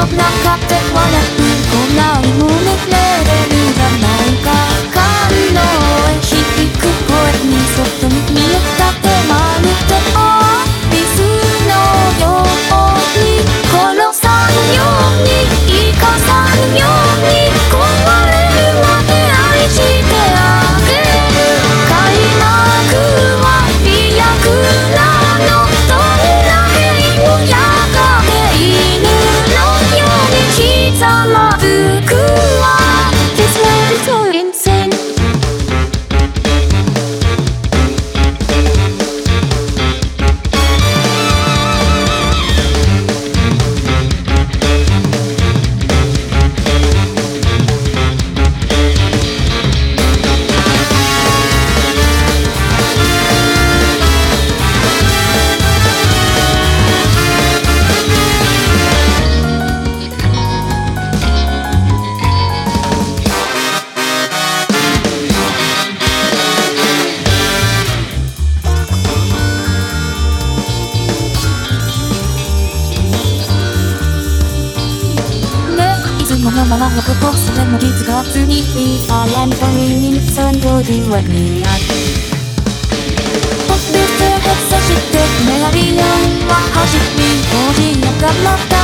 の中で笑う。こんな愛も malah ngekekok Selain mau gitu gak suni Alam pengingin senggol di wani aku Waktu terhak sakit Meliang Wahajit Mimpi Yang gak